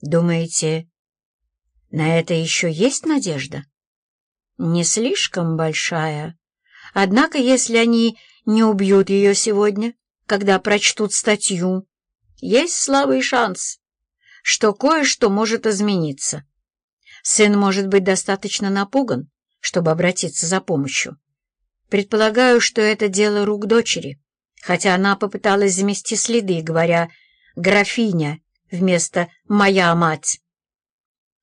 Думаете, на это еще есть надежда? Не слишком большая. Однако, если они не убьют ее сегодня, когда прочтут статью, есть слабый шанс, что кое-что может измениться. Сын может быть достаточно напуган, чтобы обратиться за помощью. Предполагаю, что это дело рук дочери, хотя она попыталась замести следы, говоря «графиня» вместо «моя мать».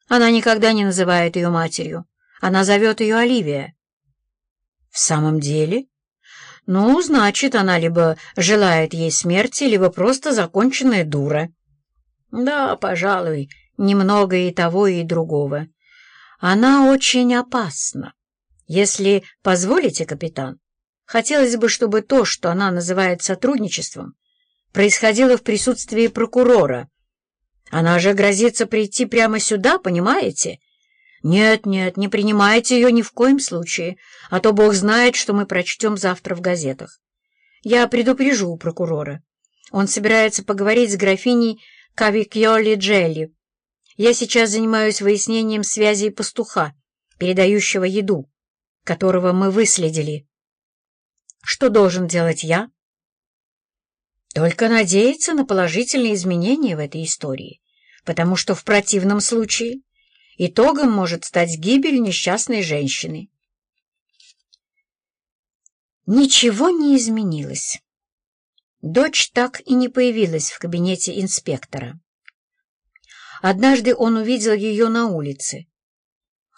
Она никогда не называет ее матерью. Она зовет ее Оливия. В самом деле? Ну, значит, она либо желает ей смерти, либо просто законченная дура. Да, пожалуй, немного и того, и другого. Она очень опасна. Если позволите, капитан, хотелось бы, чтобы то, что она называет сотрудничеством, происходило в присутствии прокурора, она же грозится прийти прямо сюда, понимаете? Нет-нет, не принимайте ее ни в коем случае, а то Бог знает, что мы прочтем завтра в газетах. Я предупрежу прокурора. Он собирается поговорить с графиней Кавикьоли Джелли. Я сейчас занимаюсь выяснением связей пастуха, передающего еду, которого мы выследили. Что должен делать я? Только надеяться на положительные изменения в этой истории, потому что в противном случае итогом может стать гибель несчастной женщины. Ничего не изменилось. Дочь так и не появилась в кабинете инспектора. Однажды он увидел ее на улице.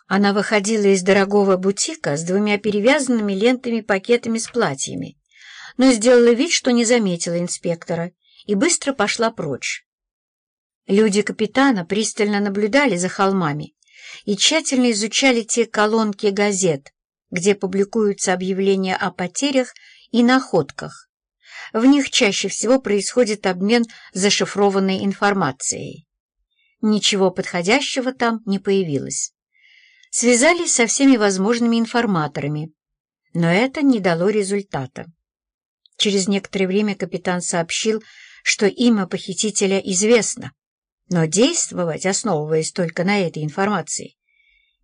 Она выходила из дорогого бутика с двумя перевязанными лентами пакетами с платьями но сделала вид, что не заметила инспектора, и быстро пошла прочь. Люди капитана пристально наблюдали за холмами и тщательно изучали те колонки газет, где публикуются объявления о потерях и находках. В них чаще всего происходит обмен зашифрованной информацией. Ничего подходящего там не появилось. Связались со всеми возможными информаторами, но это не дало результата. Через некоторое время капитан сообщил, что имя похитителя известно, но действовать, основываясь только на этой информации,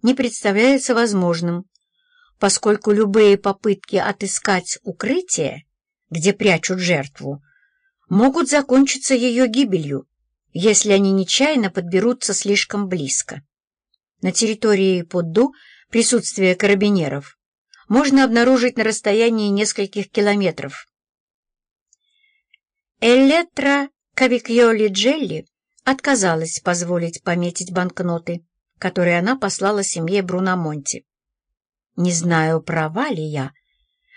не представляется возможным, поскольку любые попытки отыскать укрытие, где прячут жертву, могут закончиться ее гибелью, если они нечаянно подберутся слишком близко. На территории Подду присутствие карабинеров можно обнаружить на расстоянии нескольких километров. Эллетра Кавикьоли Джелли отказалась позволить пометить банкноты, которые она послала семье Бруномонти. Не знаю, права ли я,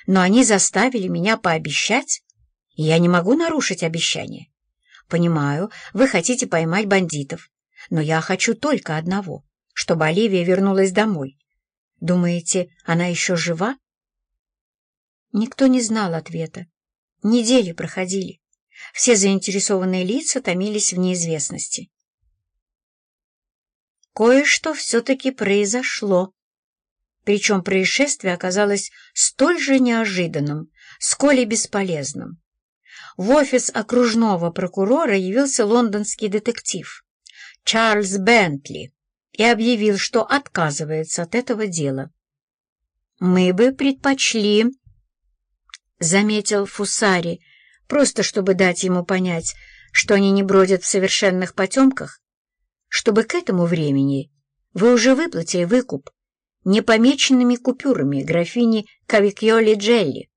но они заставили меня пообещать, и я не могу нарушить обещание. Понимаю, вы хотите поймать бандитов, но я хочу только одного, чтобы Оливия вернулась домой. Думаете, она еще жива? Никто не знал ответа. Недели проходили. Все заинтересованные лица томились в неизвестности. Кое-что все-таки произошло. Причем происшествие оказалось столь же неожиданным, сколь и бесполезным. В офис окружного прокурора явился лондонский детектив Чарльз Бентли и объявил, что отказывается от этого дела. «Мы бы предпочли», — заметил Фусари, просто чтобы дать ему понять, что они не бродят в совершенных потемках, чтобы к этому времени вы уже выплатили выкуп непомеченными купюрами графини Кавикьоли Джелли.